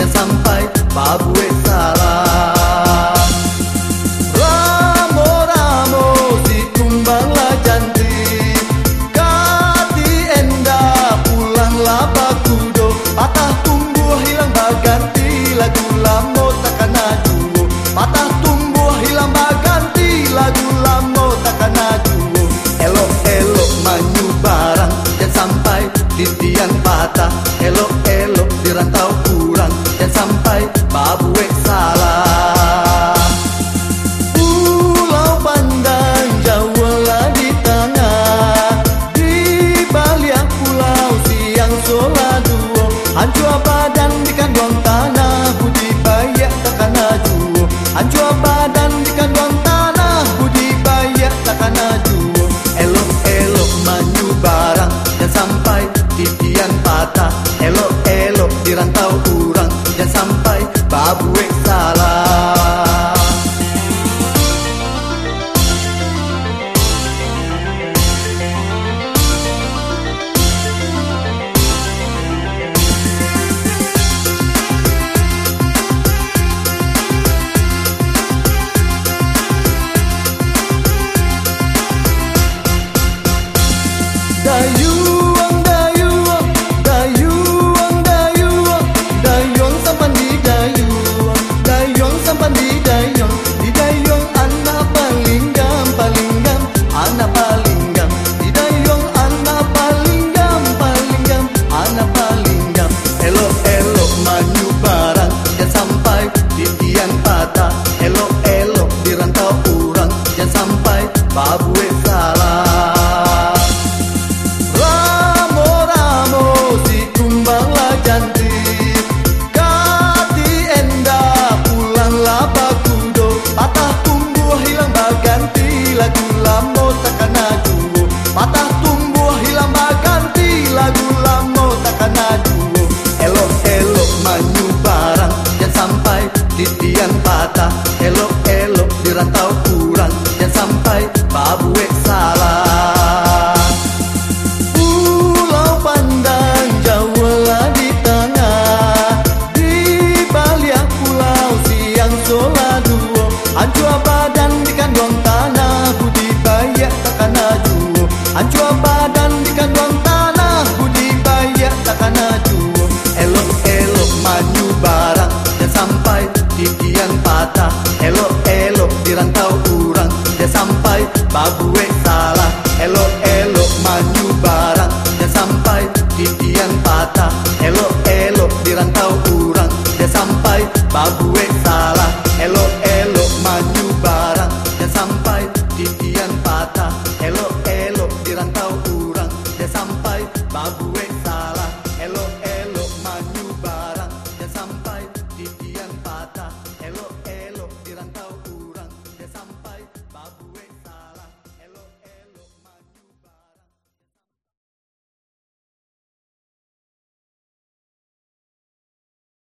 Akhirnya sampai babu Patah tumbuh hilang baganti. Lagu lama takkan aduh Hello. ela elok-elok dirantau kurang. Dan sampai babuwe babu salah. Elok-elok maju barang. Jangan sampai tiang patah. Elok-elok dirantau urang, jangan sampai babu salah. Elok-elok maju barang. Jangan sampai tiang patah.